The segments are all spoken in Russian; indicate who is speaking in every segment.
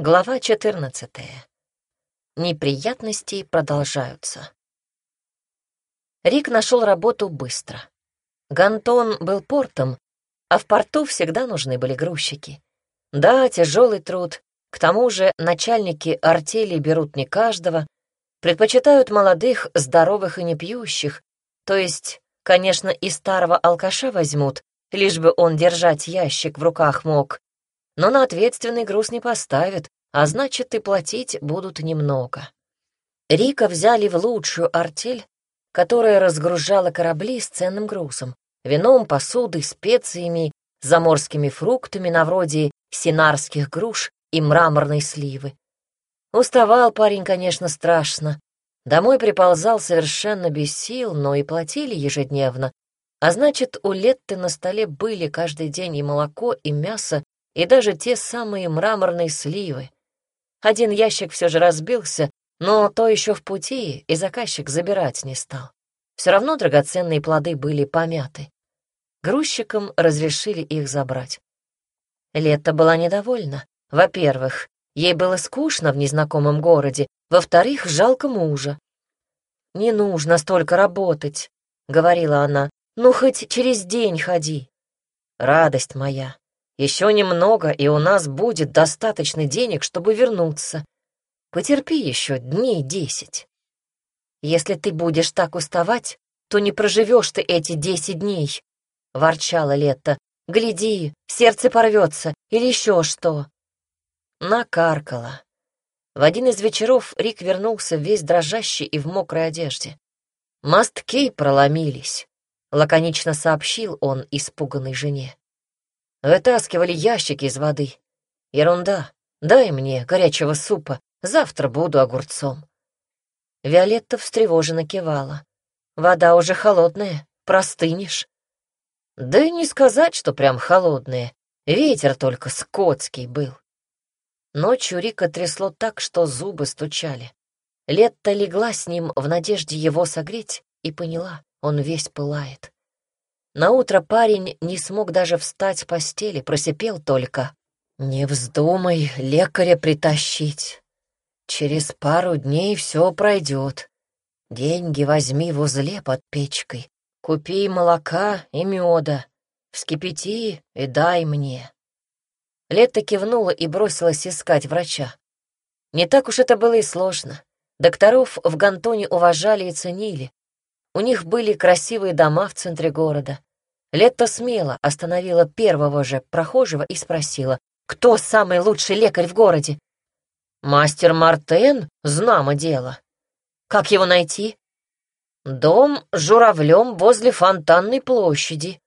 Speaker 1: Глава 14. Неприятности продолжаются. Рик нашел работу быстро. Гантон был портом, а в порту всегда нужны были грузчики. Да, тяжелый труд, к тому же начальники артели берут не каждого, предпочитают молодых, здоровых и непьющих, то есть, конечно, и старого алкаша возьмут, лишь бы он держать ящик в руках мог, но на ответственный груз не поставят, а значит, и платить будут немного. Рика взяли в лучшую артель, которая разгружала корабли с ценным грузом, вином, посудой, специями, заморскими фруктами на вроде синарских груш и мраморной сливы. Уставал парень, конечно, страшно. Домой приползал совершенно без сил, но и платили ежедневно. А значит, у Летты на столе были каждый день и молоко, и мясо, и даже те самые мраморные сливы. Один ящик все же разбился, но то еще в пути, и заказчик забирать не стал. Все равно драгоценные плоды были помяты. Грузчикам разрешили их забрать. Лето была недовольна. Во-первых, ей было скучно в незнакомом городе, во-вторых, жалко мужа. «Не нужно столько работать», — говорила она, — «ну хоть через день ходи». «Радость моя, еще немного, и у нас будет достаточно денег, чтобы вернуться. Потерпи еще дней десять. Если ты будешь так уставать, то не проживешь ты эти десять дней, — ворчала Лето. Гляди, сердце порвется или еще что. Накаркала. В один из вечеров Рик вернулся весь дрожащий и в мокрой одежде. «Масткей проломились», — лаконично сообщил он испуганной жене. Вытаскивали ящики из воды. Ерунда. Дай мне горячего супа. Завтра буду огурцом. Виолетта встревоженно кивала. Вода уже холодная, простынешь. Да и не сказать, что прям холодная. Ветер только скотский был. Ночью Рика трясло так, что зубы стучали. Летта легла с ним в надежде его согреть и поняла, он весь пылает. Наутро парень не смог даже встать с постели, просипел только. «Не вздумай лекаря притащить. Через пару дней все пройдет. Деньги возьми в узле под печкой. Купи молока и меда. Вскипяти и дай мне». Лето кивнула и бросилась искать врача. Не так уж это было и сложно. Докторов в Гантоне уважали и ценили. У них были красивые дома в центре города. Летта смело остановила первого же прохожего и спросила, кто самый лучший лекарь в городе. «Мастер Мартен, знамо дело. Как его найти?» «Дом с журавлем возле фонтанной площади.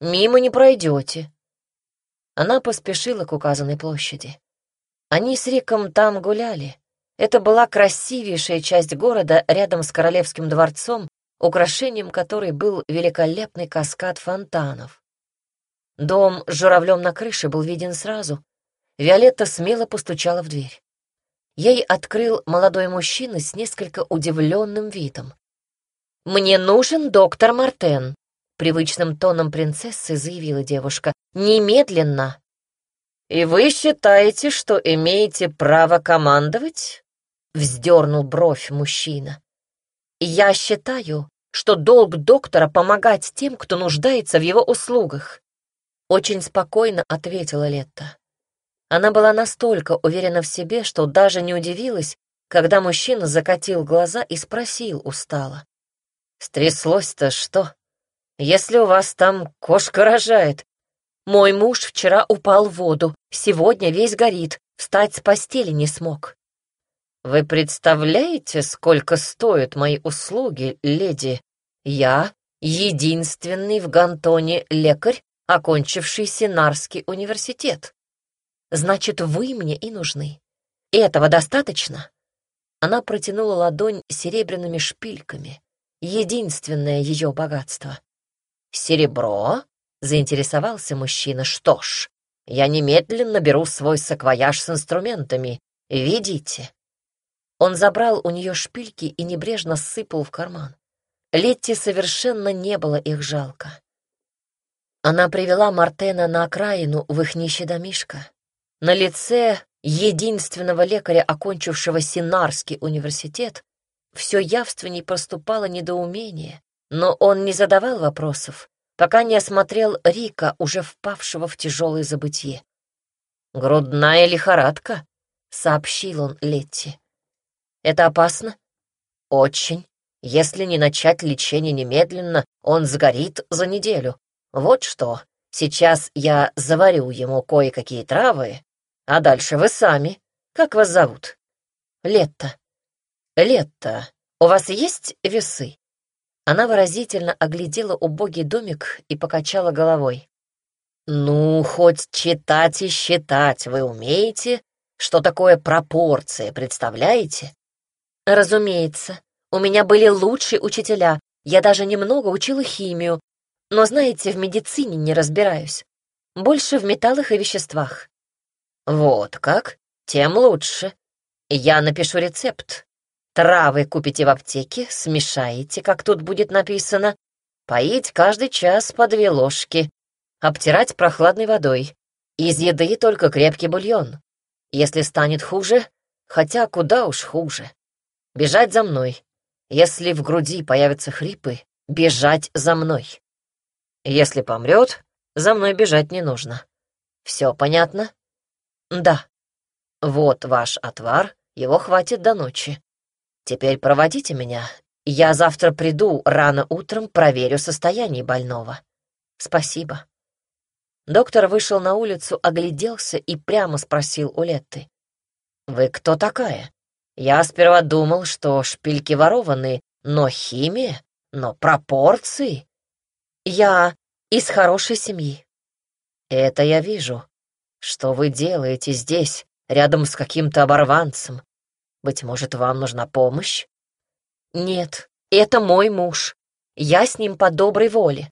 Speaker 1: Мимо не пройдете». Она поспешила к указанной площади. Они с Риком там гуляли. Это была красивейшая часть города рядом с Королевским дворцом, украшением которой был великолепный каскад фонтанов. Дом с журавлем на крыше был виден сразу. Виолетта смело постучала в дверь. Ей открыл молодой мужчина с несколько удивленным видом. «Мне нужен доктор Мартен», — привычным тоном принцессы заявила девушка. «Немедленно». «И вы считаете, что имеете право командовать?» — вздернул бровь мужчина. Я считаю, что долг доктора помогать тем, кто нуждается в его услугах. Очень спокойно ответила Летта. Она была настолько уверена в себе, что даже не удивилась, когда мужчина закатил глаза и спросил устало. «Стряслось-то что? Если у вас там кошка рожает? Мой муж вчера упал в воду, сегодня весь горит, встать с постели не смог. «Вы представляете, сколько стоят мои услуги, леди? Я — единственный в Гантоне лекарь, окончивший Синарский университет. Значит, вы мне и нужны. И этого достаточно?» Она протянула ладонь серебряными шпильками. Единственное ее богатство. «Серебро?» — заинтересовался мужчина. «Что ж, я немедленно беру свой саквояж с инструментами. Видите?» Он забрал у нее шпильки и небрежно сыпал в карман. Летти совершенно не было их жалко. Она привела Мартена на окраину в их нищий домишко. На лице единственного лекаря, окончившего Синарский университет, все явственней проступало недоумение, но он не задавал вопросов, пока не осмотрел Рика, уже впавшего в тяжелое забытье. «Грудная лихорадка», — сообщил он Летти. «Это опасно?» «Очень. Если не начать лечение немедленно, он сгорит за неделю. Вот что. Сейчас я заварю ему кое-какие травы, а дальше вы сами. Как вас зовут?» «Летта». «Летта, у вас есть весы?» Она выразительно оглядела убогий домик и покачала головой. «Ну, хоть читать и считать вы умеете? Что такое пропорции, представляете?» «Разумеется. У меня были лучшие учителя. Я даже немного учила химию. Но, знаете, в медицине не разбираюсь. Больше в металлах и веществах». «Вот как? Тем лучше. Я напишу рецепт. Травы купите в аптеке, смешаете, как тут будет написано. Поить каждый час по две ложки. Обтирать прохладной водой. Из еды только крепкий бульон. Если станет хуже, хотя куда уж хуже. Бежать за мной. Если в груди появятся хрипы, бежать за мной. Если помрет, за мной бежать не нужно. Все понятно? Да. Вот ваш отвар, его хватит до ночи. Теперь проводите меня. Я завтра приду рано утром, проверю состояние больного. Спасибо. Доктор вышел на улицу, огляделся и прямо спросил у Летты. «Вы кто такая? Я сперва думал, что шпильки ворованы, но химия, но пропорции. Я из хорошей семьи. Это я вижу. Что вы делаете здесь, рядом с каким-то оборванцем? Быть может, вам нужна помощь? Нет, это мой муж. Я с ним по доброй воле.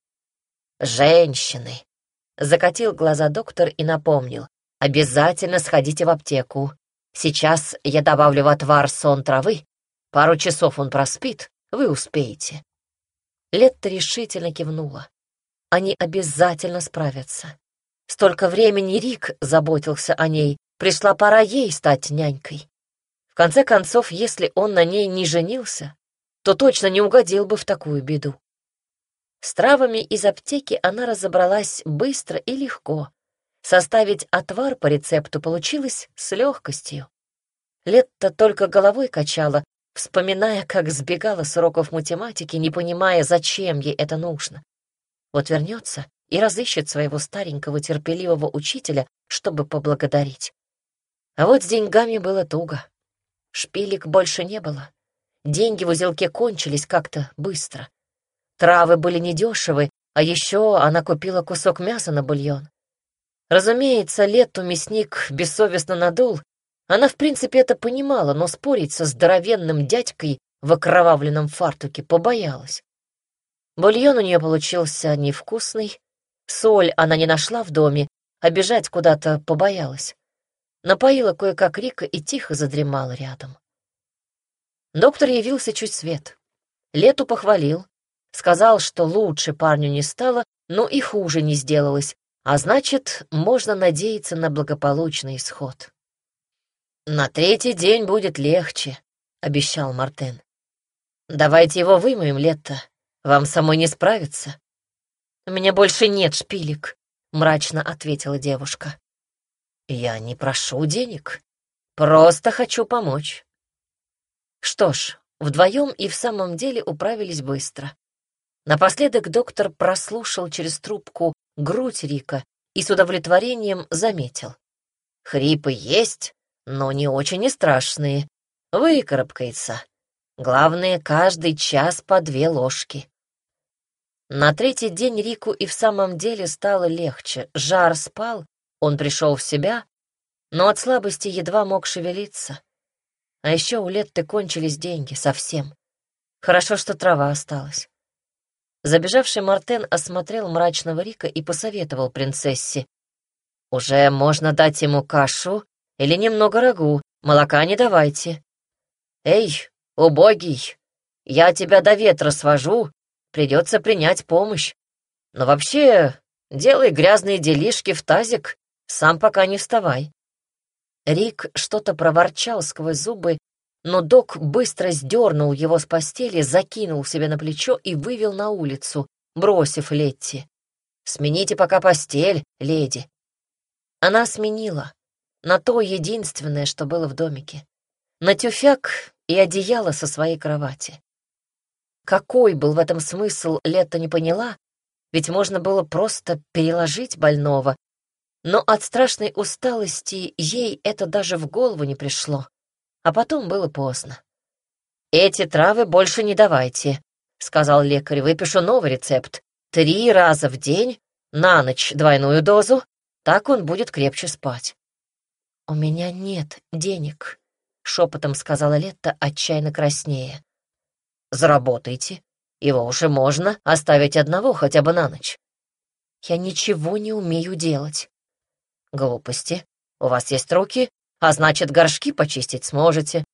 Speaker 1: Женщины. Закатил глаза доктор и напомнил. Обязательно сходите в аптеку. Сейчас я добавлю в отвар сон травы. Пару часов он проспит, вы успеете. Летта решительно кивнула. Они обязательно справятся. Столько времени Рик заботился о ней, пришла пора ей стать нянькой конце концов, если он на ней не женился, то точно не угодил бы в такую беду. С травами из аптеки она разобралась быстро и легко. Составить отвар по рецепту получилось с легкостью. Летта только головой качала, вспоминая, как сбегала с уроков математики, не понимая, зачем ей это нужно. Вот вернется и разыщет своего старенького терпеливого учителя, чтобы поблагодарить. А вот с деньгами было туго. Шпилек больше не было. Деньги в узелке кончились как-то быстро. Травы были недешевы, а еще она купила кусок мяса на бульон. Разумеется, лету мясник бессовестно надул. Она, в принципе, это понимала, но спорить со здоровенным дядькой в окровавленном фартуке побоялась. Бульон у нее получился невкусный. Соль она не нашла в доме, а бежать куда-то побоялась напоила кое-как Рика и тихо задремала рядом. Доктор явился чуть свет. Лету похвалил, сказал, что лучше парню не стало, но и хуже не сделалось, а значит, можно надеяться на благополучный исход. «На третий день будет легче», — обещал Мартен. «Давайте его вымоем, Лето. Вам самой не справиться». «У меня больше нет шпилек», — мрачно ответила девушка. Я не прошу денег, просто хочу помочь. Что ж, вдвоем и в самом деле управились быстро. Напоследок доктор прослушал через трубку грудь Рика и с удовлетворением заметил. Хрипы есть, но не очень и страшные. Выкарабкается. Главное, каждый час по две ложки. На третий день Рику и в самом деле стало легче. Жар спал, он пришел в себя, но от слабости едва мог шевелиться. А еще у Летты кончились деньги совсем. Хорошо, что трава осталась. Забежавший Мартен осмотрел мрачного Рика и посоветовал принцессе. «Уже можно дать ему кашу или немного рагу, молока не давайте. Эй, убогий, я тебя до ветра свожу, придется принять помощь. Но вообще, делай грязные делишки в тазик сам пока не вставай. Рик что-то проворчал сквозь зубы, но док быстро сдернул его с постели, закинул себе на плечо и вывел на улицу, бросив Летти. «Смените пока постель, леди». Она сменила на то единственное, что было в домике. На тюфяк и одеяло со своей кровати. Какой был в этом смысл, Лето не поняла, ведь можно было просто переложить больного, но от страшной усталости ей это даже в голову не пришло, а потом было поздно. «Эти травы больше не давайте», — сказал лекарь, — «выпишу новый рецепт. Три раза в день, на ночь двойную дозу, так он будет крепче спать». «У меня нет денег», — шепотом сказала Летта, отчаянно краснее. «Заработайте. Его уже можно оставить одного хотя бы на ночь». «Я ничего не умею делать». Глупости. У вас есть руки, а значит, горшки почистить сможете.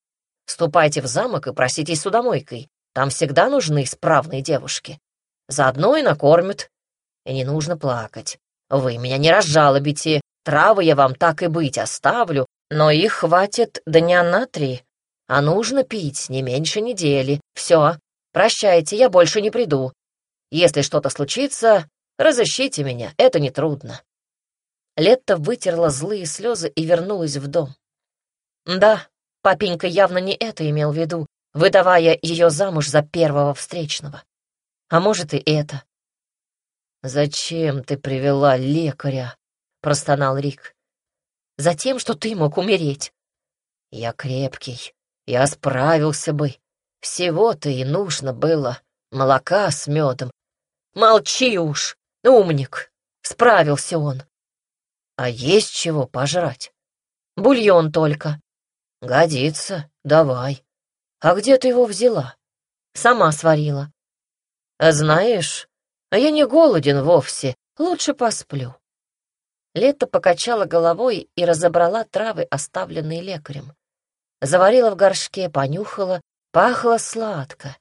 Speaker 1: Ступайте в замок и проситесь судомойкой. Там всегда нужны исправные девушки. Заодно и накормят. И не нужно плакать. Вы меня не разжалобите. Травы я вам так и быть оставлю, но их хватит дня на три. А нужно пить не меньше недели. Все, прощайте, я больше не приду. Если что-то случится, разыщите меня, это нетрудно. Летта вытерла злые слезы и вернулась в дом. Да, папенька явно не это имел в виду, выдавая ее замуж за первого встречного. А может и это. «Зачем ты привела лекаря?» — простонал Рик. «Затем, что ты мог умереть. Я крепкий, я справился бы. Всего-то и нужно было молока с медом. Молчи уж, умник!» Справился он. А есть чего пожрать? Бульон только. Годится, давай. А где ты его взяла? Сама сварила. А знаешь, а я не голоден вовсе, лучше посплю. Лето покачала головой и разобрала травы, оставленные лекарем. Заварила в горшке, понюхала, пахло сладко.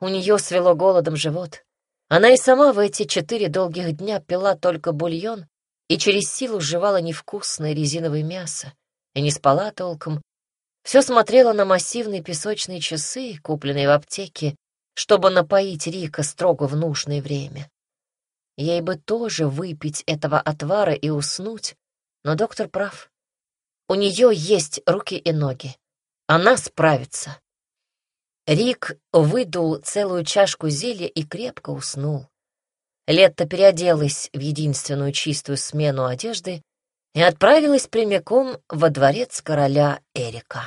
Speaker 1: У нее свело голодом живот. Она и сама в эти четыре долгих дня пила только бульон и через силу жевала невкусное резиновое мясо, и не спала толком. Все смотрела на массивные песочные часы, купленные в аптеке, чтобы напоить Рика строго в нужное время. Ей бы тоже выпить этого отвара и уснуть, но доктор прав. У нее есть руки и ноги. Она справится. Рик выдул целую чашку зелья и крепко уснул. Летта переоделась в единственную чистую смену одежды и отправилась прямиком во дворец короля Эрика.